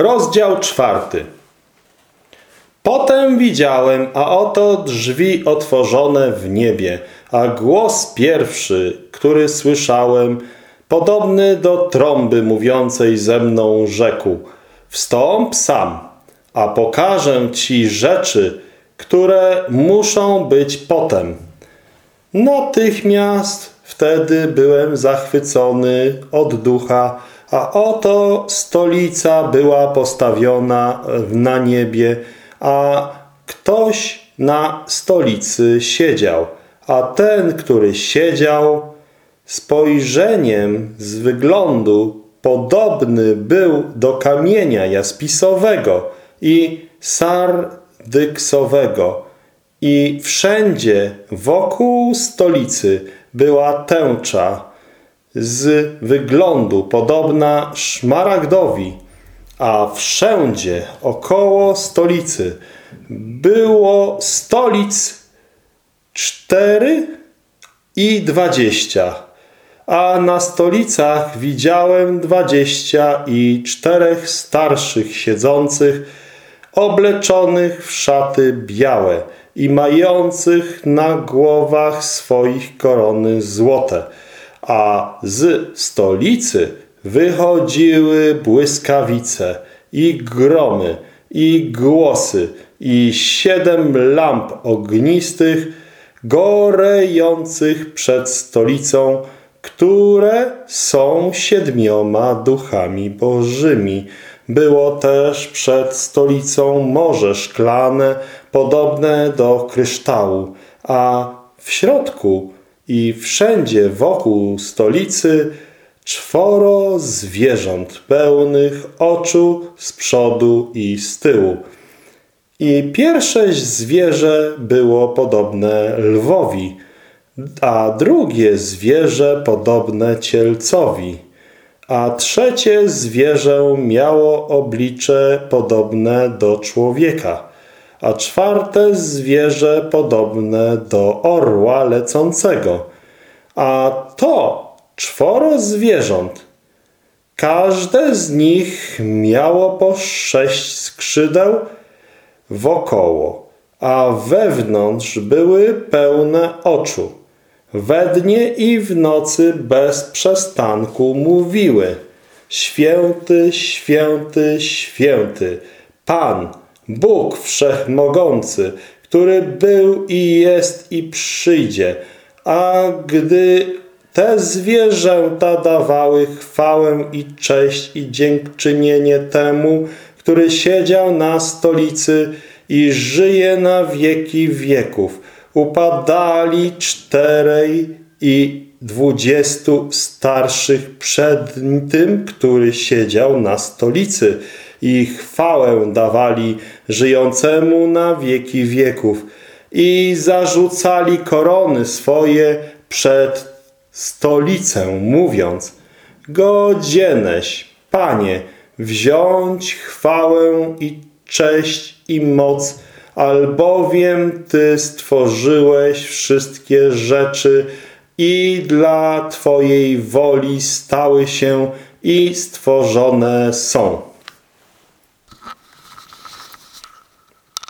Rozdział czwarty. Potem widziałem, a oto drzwi otworzone w niebie, a głos pierwszy, który słyszałem, podobny do trąby mówiącej ze mną, rzekł: Wstąp sam, a pokażę ci rzeczy, które muszą być potem. Natychmiast wtedy byłem zachwycony od ducha, a oto stolica była postawiona na niebie, a ktoś na stolicy siedział. A ten, który siedział, spojrzeniem z wyglądu podobny był do kamienia jaspisowego i sardyksowego. I wszędzie wokół stolicy była tęcza z wyglądu podobna szmaragdowi, a wszędzie około stolicy było stolic cztery i dwadzieścia, a na stolicach widziałem dwadzieścia i czterech starszych siedzących, obleczonych w szaty białe i mających na głowach swoich korony złote, a z stolicy wychodziły błyskawice i gromy i głosy i siedem lamp ognistych gorejących przed stolicą, które są siedmioma duchami bożymi. Było też przed stolicą morze szklane, podobne do kryształu, a w środku i wszędzie wokół stolicy czworo zwierząt pełnych oczu z przodu i z tyłu. I pierwsze zwierzę było podobne lwowi, a drugie zwierzę podobne cielcowi, a trzecie zwierzę miało oblicze podobne do człowieka, a czwarte zwierzę podobne do orła lecącego, a to czworo zwierząt. Każde z nich miało po sześć skrzydeł wokoło, a wewnątrz były pełne oczu. We dnie i w nocy bez przestanku mówiły Święty, święty, święty, Pan, Bóg Wszechmogący, który był i jest i przyjdzie. A gdy te zwierzęta dawały chwałę i cześć i dziękczynienie temu, który siedział na stolicy i żyje na wieki wieków. Upadali czterej i dwudziestu starszych przed tym, który siedział na stolicy i chwałę dawali żyjącemu na wieki wieków i zarzucali korony swoje przed stolicę, mówiąc Godzieneś, Panie, wziąć chwałę i cześć i moc, albowiem Ty stworzyłeś wszystkie rzeczy i dla Twojej woli stały się i stworzone są.